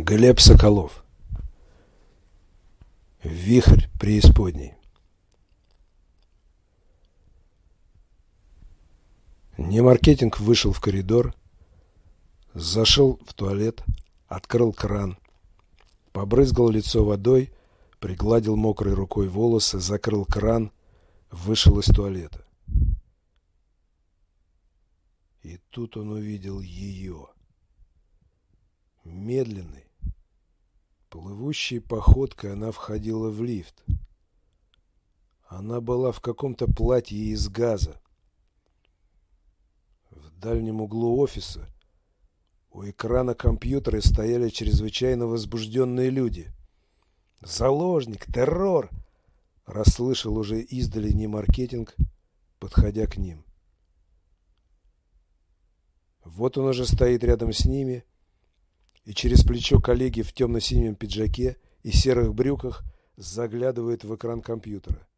Глеб Соколов. Вихрь преисподней. Немаркетинг вышел в коридор, зашел в туалет, открыл кран, побрызгал лицо водой, пригладил мокрой рукой волосы, закрыл кран, вышел из туалета. И тут он увидел ее медленной, плывущей походкой она входила в лифт. Она была в каком-то платье из газа. В дальнем углу офиса у экрана компьютера стояли чрезвычайно возбужденные люди. «Заложник! Террор!» Расслышал уже издали не маркетинг, подходя к ним. Вот он уже стоит рядом с ними – и через плечо коллеги в темно-синем пиджаке и серых брюках заглядывает в экран компьютера.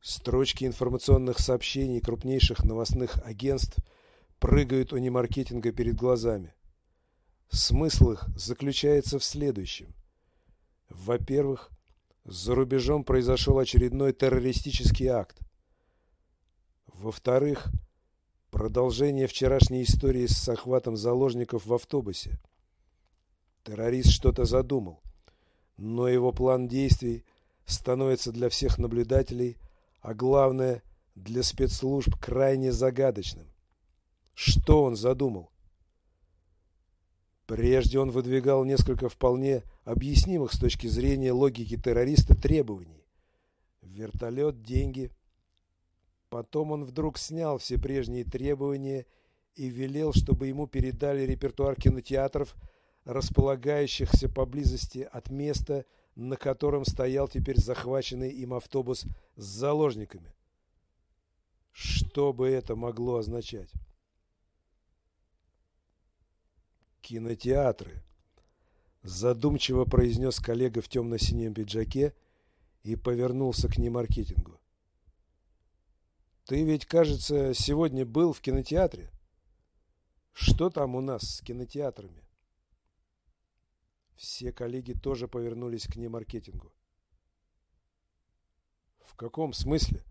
Строчки информационных сообщений крупнейших новостных агентств прыгают у немаркетинга перед глазами. Смысл их заключается в следующем. Во-первых, за рубежом произошел очередной террористический акт. Во-вторых, Продолжение вчерашней истории с захватом заложников в автобусе. Террорист что-то задумал, но его план действий становится для всех наблюдателей, а главное, для спецслужб крайне загадочным. Что он задумал? Прежде он выдвигал несколько вполне объяснимых с точки зрения логики террориста требований. Вертолет, деньги – Потом он вдруг снял все прежние требования и велел, чтобы ему передали репертуар кинотеатров, располагающихся поблизости от места, на котором стоял теперь захваченный им автобус с заложниками. Что бы это могло означать? Кинотеатры. Задумчиво произнес коллега в темно-синем пиджаке и повернулся к немаркетингу. Ты ведь, кажется, сегодня был в кинотеатре. Что там у нас с кинотеатрами? Все коллеги тоже повернулись к немаркетингу. В каком смысле?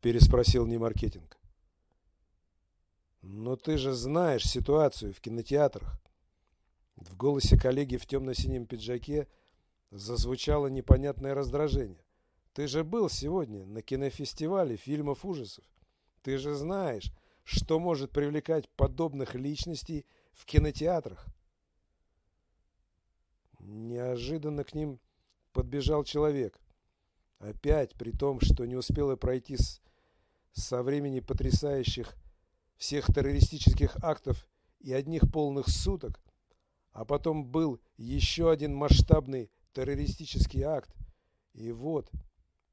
Переспросил немаркетинг. Но ты же знаешь ситуацию в кинотеатрах. В голосе коллеги в темно-синем пиджаке зазвучало непонятное раздражение. Ты же был сегодня на кинофестивале фильмов ужасов. Ты же знаешь, что может привлекать подобных личностей в кинотеатрах. Неожиданно к ним подбежал человек. Опять, при том, что не успело пройти с, со времени потрясающих всех террористических актов и одних полных суток, а потом был еще один масштабный террористический акт. И вот,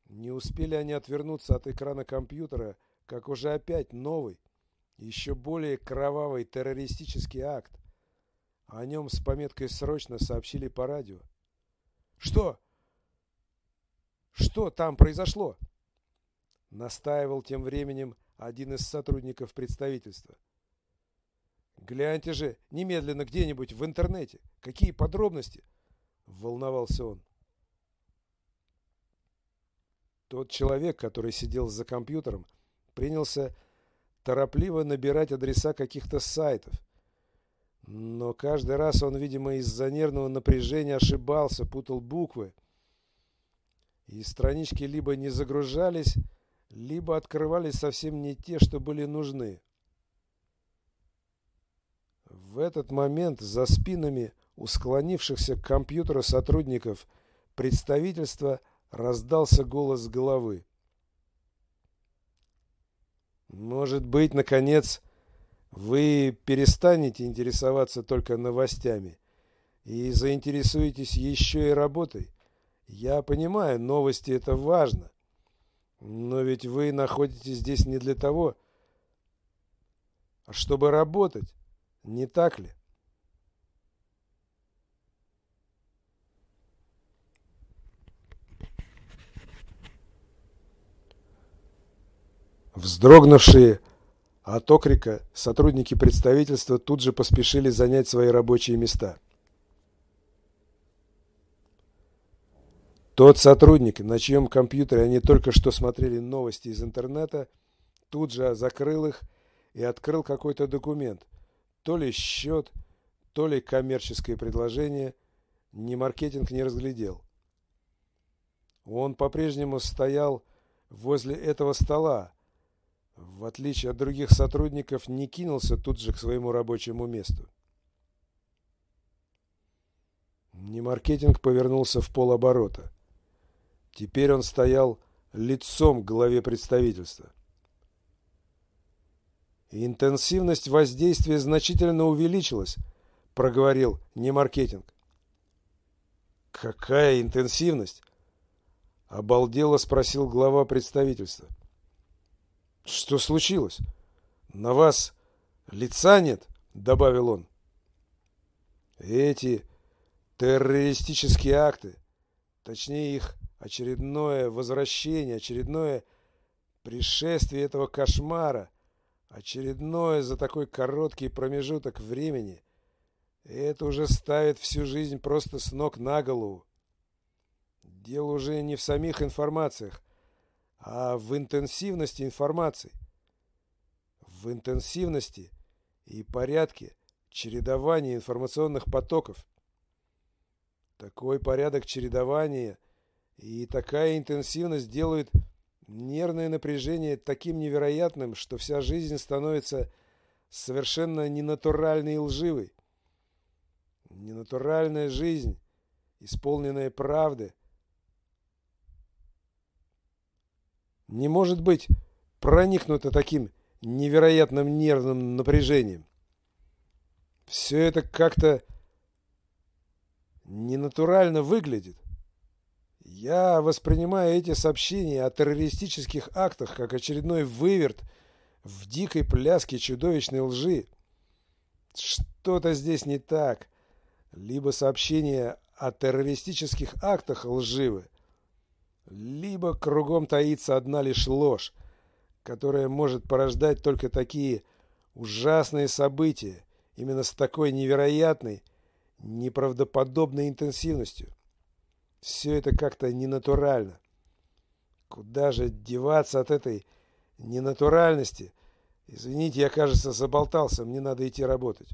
не успели они отвернуться от экрана компьютера, как уже опять новый, еще более кровавый террористический акт. О нем с пометкой «Срочно» сообщили по радио. «Что? Что там произошло?» Настаивал тем временем один из сотрудников представительства. «Гляньте же немедленно где-нибудь в интернете. Какие подробности?» – волновался он. Тот человек, который сидел за компьютером, принялся торопливо набирать адреса каких-то сайтов. Но каждый раз он, видимо, из-за нервного напряжения ошибался, путал буквы. И странички либо не загружались, либо открывались совсем не те, что были нужны. В этот момент за спинами у склонившихся к компьютеру сотрудников представительства – раздался голос головы. Может быть, наконец, вы перестанете интересоваться только новостями и заинтересуетесь еще и работой. Я понимаю, новости это важно, но ведь вы находитесь здесь не для того, а чтобы работать, не так ли? Вздрогнувшие От окрика сотрудники представительства тут же поспешили занять свои рабочие места. Тот сотрудник, на чьем компьютере они только что смотрели новости из интернета, тут же закрыл их и открыл какой-то документ. То ли счет, то ли коммерческое предложение. Ни маркетинг не разглядел. Он по-прежнему стоял возле этого стола, в отличие от других сотрудников, не кинулся тут же к своему рабочему месту. Немаркетинг повернулся в полоборота. Теперь он стоял лицом к главе представительства. «Интенсивность воздействия значительно увеличилась», — проговорил Немаркетинг. «Какая интенсивность?» — обалдело спросил глава представительства. «Что случилось? На вас лица нет?» — добавил он. «Эти террористические акты, точнее их очередное возвращение, очередное пришествие этого кошмара, очередное за такой короткий промежуток времени, это уже ставит всю жизнь просто с ног на голову. Дело уже не в самих информациях, а в интенсивности информации. В интенсивности и порядке чередования информационных потоков. Такой порядок чередования и такая интенсивность делают нервное напряжение таким невероятным, что вся жизнь становится совершенно ненатуральной и лживой. Ненатуральная жизнь, исполненная правды – не может быть проникнуто таким невероятным нервным напряжением. Все это как-то ненатурально выглядит. Я воспринимаю эти сообщения о террористических актах как очередной выверт в дикой пляске чудовищной лжи. Что-то здесь не так. Либо сообщения о террористических актах лживы, либо кругом таится одна лишь ложь, которая может порождать только такие ужасные события, именно с такой невероятной, неправдоподобной интенсивностью. Все это как-то ненатурально. Куда же деваться от этой ненатуральности? Извините, я, кажется, заболтался, мне надо идти работать.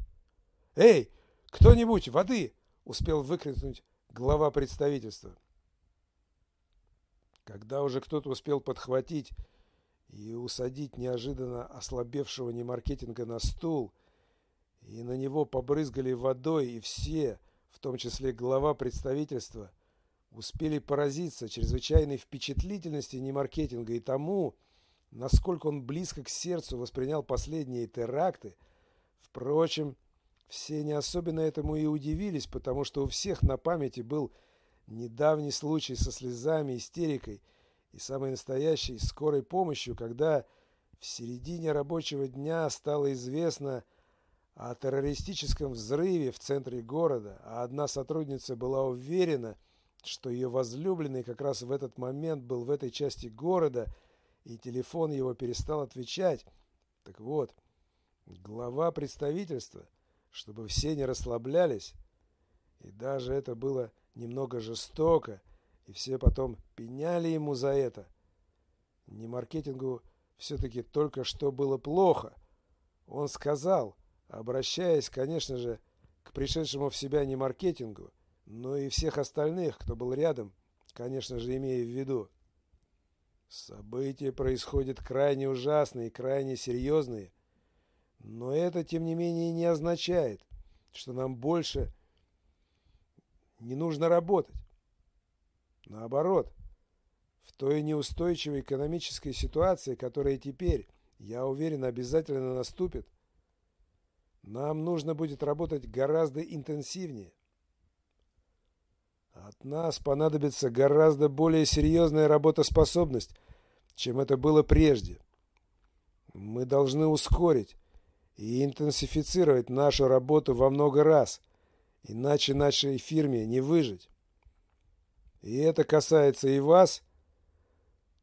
«Эй, кто-нибудь, воды!» — успел выкрикнуть глава представительства. Когда уже кто-то успел подхватить и усадить неожиданно ослабевшего немаркетинга на стул, и на него побрызгали водой, и все, в том числе глава представительства, успели поразиться чрезвычайной впечатлительности немаркетинга и тому, насколько он близко к сердцу воспринял последние теракты. Впрочем, все не особенно этому и удивились, потому что у всех на памяти был Недавний случай со слезами, истерикой и самой настоящей скорой помощью, когда в середине рабочего дня стало известно о террористическом взрыве в центре города, а одна сотрудница была уверена, что ее возлюбленный как раз в этот момент был в этой части города, и телефон его перестал отвечать. Так вот, глава представительства, чтобы все не расслаблялись, и даже это было немного жестоко, и все потом пеняли ему за это. Не маркетингу все-таки только что было плохо. Он сказал, обращаясь, конечно же, к пришедшему в себя не маркетингу, но и всех остальных, кто был рядом, конечно же, имея в виду. События происходят крайне ужасные крайне серьезные, но это, тем не менее, не означает, что нам больше не нужно работать. Наоборот, в той неустойчивой экономической ситуации, которая теперь, я уверен, обязательно наступит, нам нужно будет работать гораздо интенсивнее. От нас понадобится гораздо более серьезная работоспособность, чем это было прежде. Мы должны ускорить и интенсифицировать нашу работу во много раз – Иначе нашей фирме не выжить. И это касается и вас.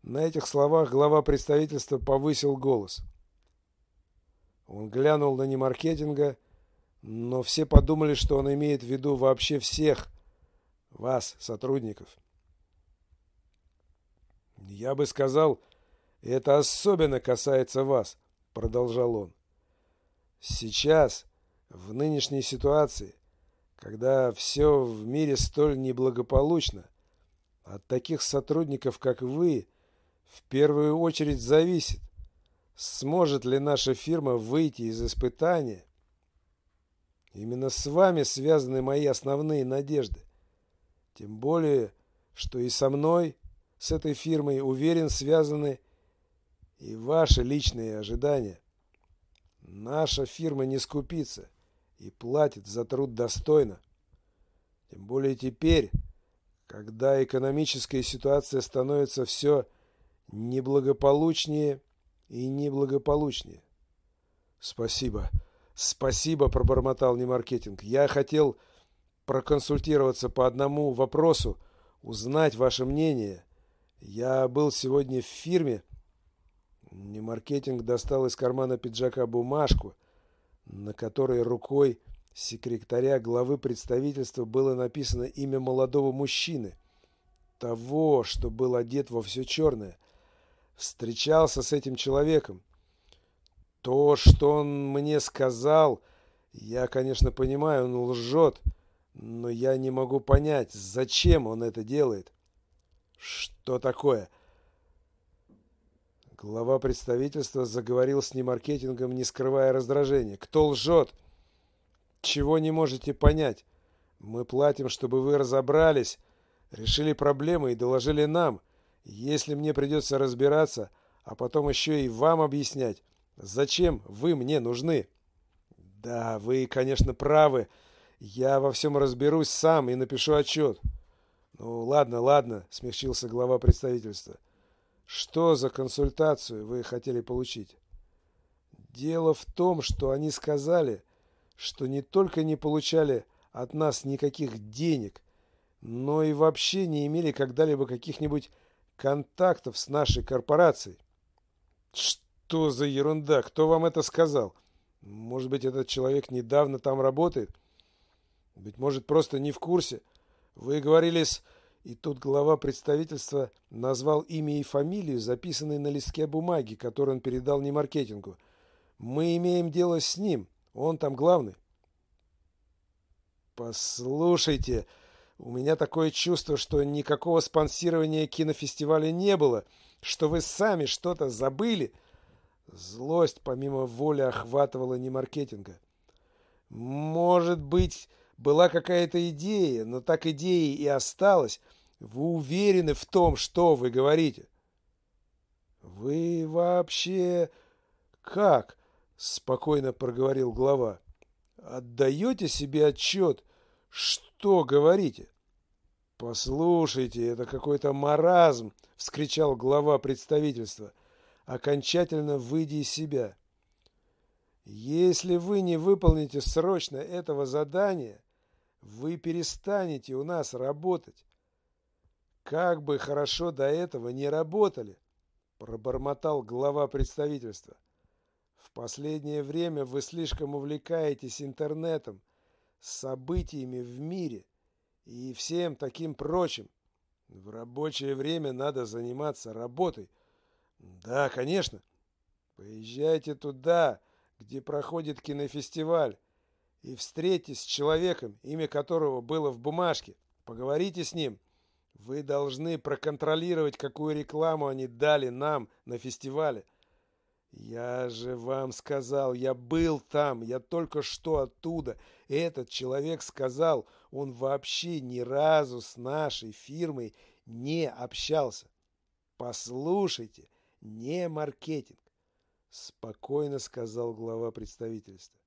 На этих словах глава представительства повысил голос. Он глянул на немаркетинга, но все подумали, что он имеет в виду вообще всех вас, сотрудников. «Я бы сказал, это особенно касается вас», — продолжал он. «Сейчас, в нынешней ситуации, когда все в мире столь неблагополучно, от таких сотрудников, как вы, в первую очередь зависит, сможет ли наша фирма выйти из испытания. Именно с вами связаны мои основные надежды. Тем более, что и со мной, с этой фирмой, уверен, связаны и ваши личные ожидания. Наша фирма не скупится и платит за труд достойно. Тем более теперь, когда экономическая ситуация становится все неблагополучнее и неблагополучнее. Спасибо. Спасибо, пробормотал Немаркетинг. Я хотел проконсультироваться по одному вопросу, узнать ваше мнение. Я был сегодня в фирме. Немаркетинг достал из кармана пиджака бумажку, на которой рукой секретаря главы представительства было написано имя молодого мужчины, того, что был одет во все черное. Встречался с этим человеком. То, что он мне сказал, я, конечно, понимаю, он лжет, но я не могу понять, зачем он это делает. Что такое? Глава представительства заговорил с немаркетингом, не скрывая раздражения. Кто лжет? Чего не можете понять? Мы платим, чтобы вы разобрались, решили проблемы и доложили нам. Если мне придется разбираться, а потом еще и вам объяснять, зачем вы мне нужны. Да, вы, конечно, правы. Я во всем разберусь сам и напишу отчет. Ну, ладно, ладно, смягчился глава представительства. Что за консультацию вы хотели получить? Дело в том, что они сказали, что не только не получали от нас никаких денег, но и вообще не имели когда-либо каких-нибудь контактов с нашей корпорацией. Что за ерунда? Кто вам это сказал? Может быть, этот человек недавно там работает? Быть может, просто не в курсе. Вы говорили с... И тут глава представительства назвал имя и фамилию, записанные на листке бумаги, который он передал не маркетингу. Мы имеем дело с ним. Он там главный. Послушайте, у меня такое чувство, что никакого спонсирования кинофестиваля не было, что вы сами что-то забыли. Злость помимо воли охватывала не маркетинга. Может быть, была какая-то идея, но так идея и осталась. Вы уверены в том, что вы говорите? Вы вообще как? спокойно проговорил глава. Отдаете себе отчет, что говорите? Послушайте, это какой-то маразм, вскричал глава представительства, окончательно выйдя из себя. Если вы не выполните срочно этого задания, вы перестанете у нас работать. Как бы хорошо до этого не работали, пробормотал глава представительства. В последнее время вы слишком увлекаетесь интернетом, событиями в мире и всем таким прочим. В рабочее время надо заниматься работой. Да, конечно. Поезжайте туда, где проходит кинофестиваль, и встретитесь с человеком, имя которого было в бумажке. Поговорите с ним. Вы должны проконтролировать, какую рекламу они дали нам на фестивале. Я же вам сказал, я был там, я только что оттуда. Этот человек сказал, он вообще ни разу с нашей фирмой не общался. Послушайте, не маркетинг, спокойно сказал глава представительства.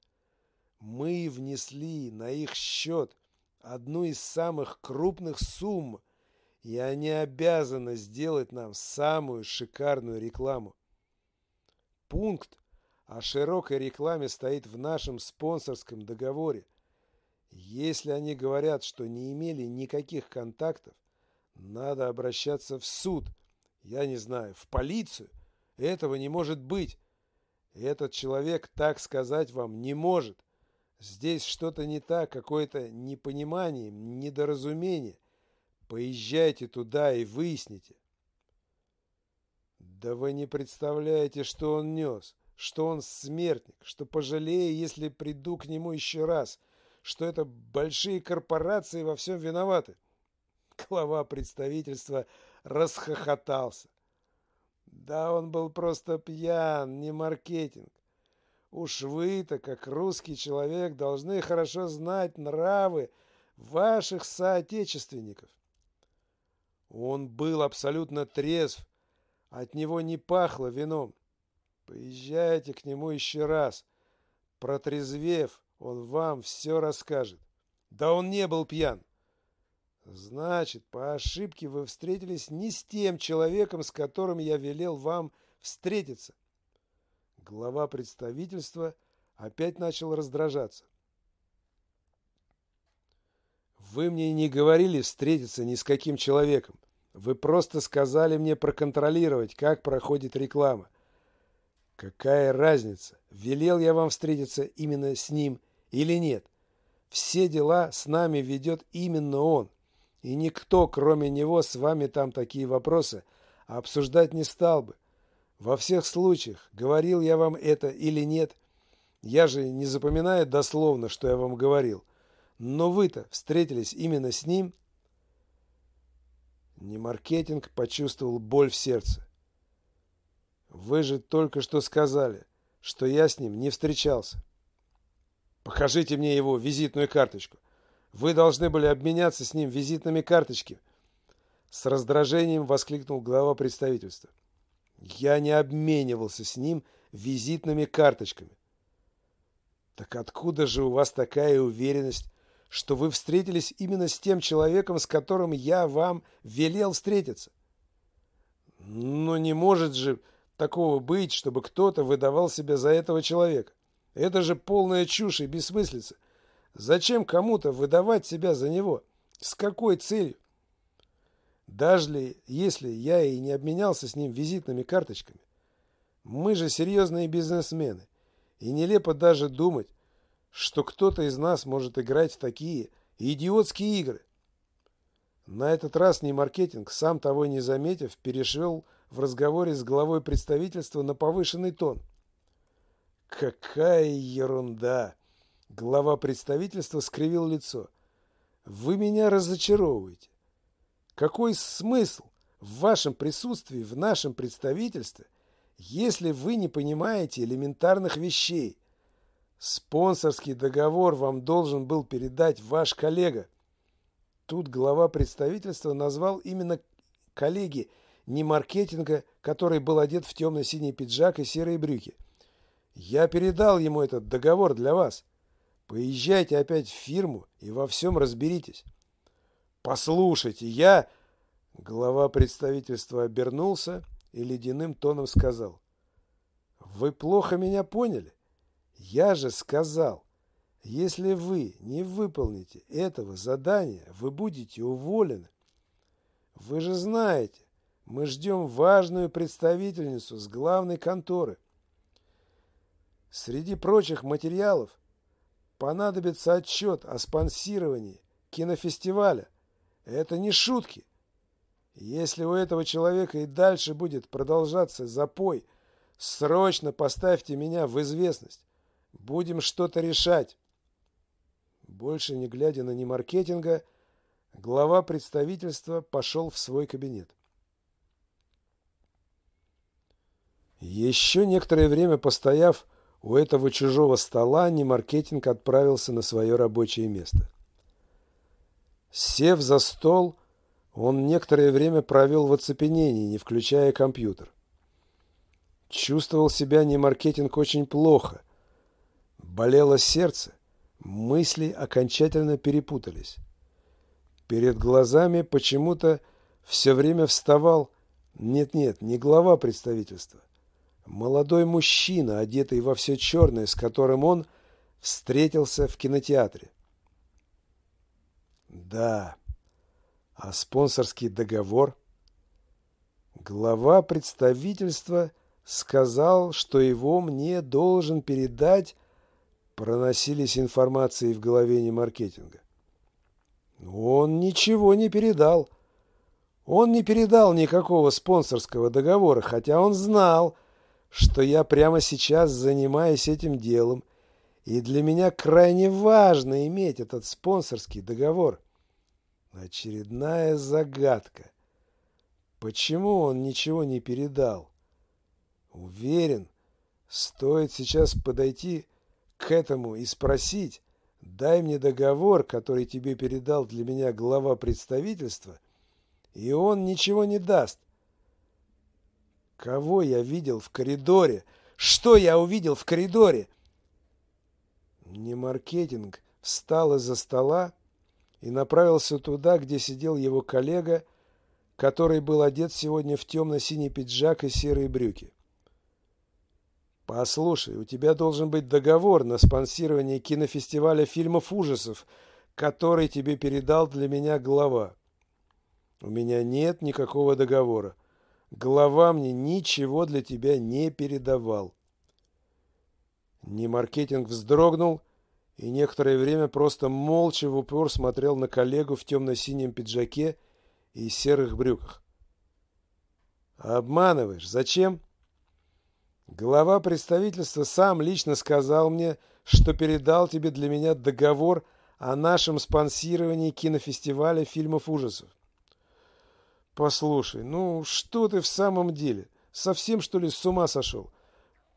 Мы внесли на их счет одну из самых крупных сумм, и они обязаны сделать нам самую шикарную рекламу. Пункт о широкой рекламе стоит в нашем спонсорском договоре. Если они говорят, что не имели никаких контактов, надо обращаться в суд, я не знаю, в полицию. Этого не может быть. Этот человек так сказать вам не может. Здесь что-то не так, какое-то непонимание, недоразумение. Поезжайте туда и выясните. Да вы не представляете, что он нес, что он смертник, что пожалею, если приду к нему еще раз, что это большие корпорации во всем виноваты. Глава представительства расхохотался. Да он был просто пьян, не маркетинг. Уж вы-то, как русский человек, должны хорошо знать нравы ваших соотечественников. Он был абсолютно трезв, от него не пахло вином. Поезжайте к нему еще раз. Протрезвев, он вам все расскажет. Да он не был пьян. Значит, по ошибке вы встретились не с тем человеком, с которым я велел вам встретиться. Глава представительства опять начал раздражаться. Вы мне не говорили встретиться ни с каким человеком. Вы просто сказали мне проконтролировать, как проходит реклама. Какая разница, велел я вам встретиться именно с ним или нет? Все дела с нами ведет именно он. И никто, кроме него, с вами там такие вопросы обсуждать не стал бы. Во всех случаях, говорил я вам это или нет, я же не запоминаю дословно, что я вам говорил. Но вы-то встретились именно с ним. Не маркетинг почувствовал боль в сердце. Вы же только что сказали, что я с ним не встречался. Покажите мне его визитную карточку. Вы должны были обменяться с ним визитными карточками. С раздражением воскликнул глава представительства. Я не обменивался с ним визитными карточками. Так откуда же у вас такая уверенность, что вы встретились именно с тем человеком, с которым я вам велел встретиться? Но не может же такого быть, чтобы кто-то выдавал себя за этого человека. Это же полная чушь и бессмыслица. Зачем кому-то выдавать себя за него? С какой целью? Даже если я и не обменялся с ним визитными карточками. Мы же серьезные бизнесмены. И нелепо даже думать, что кто-то из нас может играть в такие идиотские игры. На этот раз не маркетинг, сам того не заметив, перешел в разговоре с главой представительства на повышенный тон. Какая ерунда! Глава представительства скривил лицо. Вы меня разочаровываете. Какой смысл в вашем присутствии в нашем представительстве, если вы не понимаете элементарных вещей? Спонсорский договор вам должен был передать ваш коллега. Тут глава представительства назвал именно коллеги не маркетинга, который был одет в темно-синий пиджак и серые брюки. Я передал ему этот договор для вас. Поезжайте опять в фирму и во всем разберитесь. Послушайте, я... Глава представительства обернулся и ледяным тоном сказал. Вы плохо меня поняли? Я же сказал, если вы не выполните этого задания, вы будете уволены. Вы же знаете, мы ждем важную представительницу с главной конторы. Среди прочих материалов понадобится отчет о спонсировании кинофестиваля. Это не шутки. Если у этого человека и дальше будет продолжаться запой, срочно поставьте меня в известность. Будем что-то решать. Больше не глядя на немаркетинга, глава представительства пошел в свой кабинет. Еще некоторое время постояв, у этого чужого стола Немаркетинг отправился на свое рабочее место. Сев за стол, он некоторое время провел в оцепенении, не включая компьютер. Чувствовал себя Немаркетинг очень плохо. Болело сердце, мысли окончательно перепутались. Перед глазами почему-то все время вставал, нет-нет, не глава представительства, Молодой мужчина, одетый во все черное, с которым он встретился в кинотеатре. Да, а спонсорский договор? Глава представительства сказал, что его мне должен передать, проносились информации в голове не маркетинга. Он ничего не передал. Он не передал никакого спонсорского договора, хотя он знал, что я прямо сейчас занимаюсь этим делом, и для меня крайне важно иметь этот спонсорский договор. Очередная загадка. Почему он ничего не передал? Уверен, стоит сейчас подойти к этому и спросить, дай мне договор, который тебе передал для меня глава представительства, и он ничего не даст. Кого я видел в коридоре? Что я увидел в коридоре? Не маркетинг встал из-за стола и направился туда, где сидел его коллега, который был одет сегодня в темно-синий пиджак и серые брюки. Послушай, у тебя должен быть договор на спонсирование кинофестиваля фильмов ужасов, который тебе передал для меня глава. У меня нет никакого договора. Глава мне ничего для тебя не передавал. Не маркетинг вздрогнул и некоторое время просто молча в упор смотрел на коллегу в темно-синем пиджаке и серых брюках. «Обманываешь? Зачем?» Глава представительства сам лично сказал мне, что передал тебе для меня договор о нашем спонсировании кинофестиваля фильмов ужасов. Послушай, ну что ты в самом деле? Совсем что ли с ума сошел?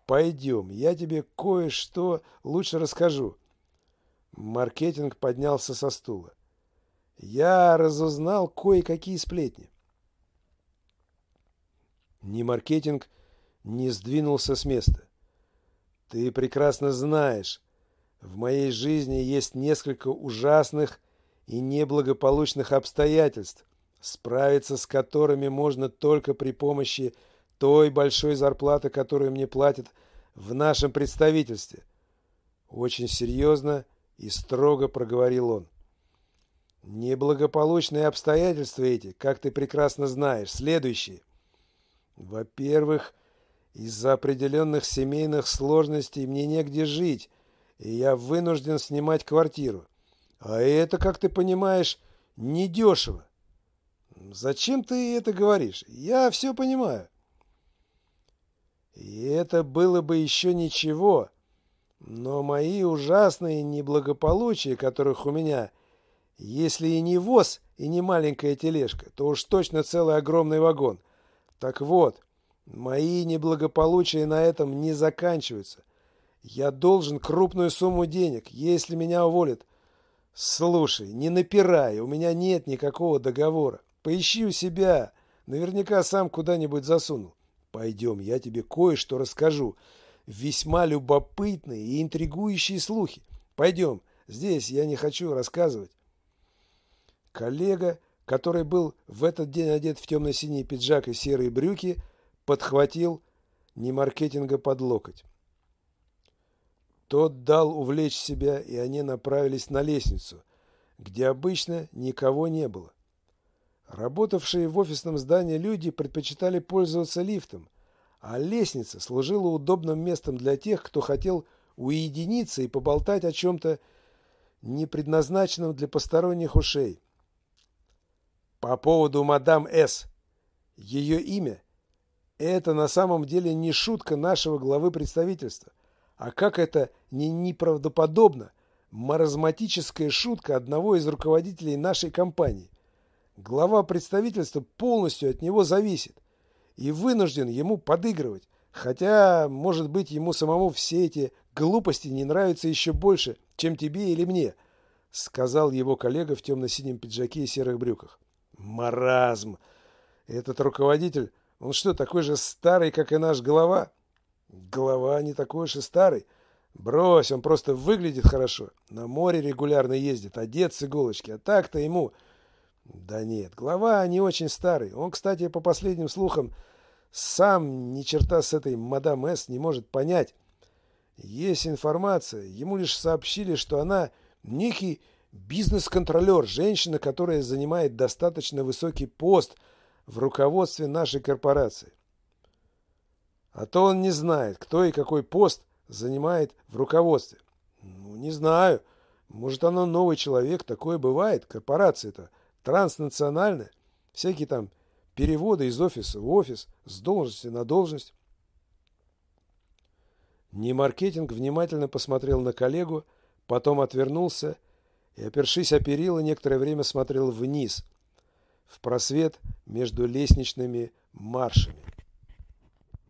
Пойдем, я тебе кое-что лучше расскажу. Маркетинг поднялся со стула. Я разузнал кое-какие сплетни. Не маркетинг, не сдвинулся с места. Ты прекрасно знаешь, в моей жизни есть несколько ужасных и неблагополучных обстоятельств, справиться с которыми можно только при помощи той большой зарплаты, которую мне платят в нашем представительстве. Очень серьезно и строго проговорил он. Неблагополучные обстоятельства эти, как ты прекрасно знаешь, следующие. Во-первых, из-за определенных семейных сложностей мне негде жить, и я вынужден снимать квартиру. А это, как ты понимаешь, недешево. Зачем ты это говоришь? Я все понимаю. И это было бы еще ничего, но мои ужасные неблагополучия, которых у меня, если и не воз, и не маленькая тележка, то уж точно целый огромный вагон. Так вот, Мои неблагополучия на этом не заканчиваются. Я должен крупную сумму денег, если меня уволят. Слушай, не напирай, у меня нет никакого договора. Поищи у себя. Наверняка сам куда-нибудь засунул. Пойдем, я тебе кое-что расскажу. Весьма любопытные и интригующие слухи. Пойдем, здесь я не хочу рассказывать. Коллега, который был в этот день одет в темно-синий пиджак и серые брюки, подхватил немаркетинга под локоть. Тот дал увлечь себя, и они направились на лестницу, где обычно никого не было. Работавшие в офисном здании люди предпочитали пользоваться лифтом, а лестница служила удобным местом для тех, кто хотел уединиться и поболтать о чем-то не предназначенном для посторонних ушей. По поводу мадам С. Ее имя это на самом деле не шутка нашего главы представительства. А как это не неправдоподобно, маразматическая шутка одного из руководителей нашей компании. Глава представительства полностью от него зависит и вынужден ему подыгрывать, хотя, может быть, ему самому все эти глупости не нравятся еще больше, чем тебе или мне, сказал его коллега в темно-синем пиджаке и серых брюках. Маразм! Этот руководитель он что, такой же старый, как и наш голова? Голова не такой уж и старый. Брось, он просто выглядит хорошо. На море регулярно ездит, одет с иголочки. А так-то ему... Да нет, глава не очень старый. Он, кстати, по последним слухам, сам ни черта с этой мадам С не может понять. Есть информация, ему лишь сообщили, что она некий бизнес-контролер, женщина, которая занимает достаточно высокий пост – в руководстве нашей корпорации. А то он не знает, кто и какой пост занимает в руководстве. Ну, не знаю. Может, оно новый человек, такое бывает. Корпорация-то транснациональная. Всякие там переводы из офиса в офис, с должности на должность. Немаркетинг внимательно посмотрел на коллегу, потом отвернулся и, опершись о перила, некоторое время смотрел вниз, в просвет между лестничными маршами.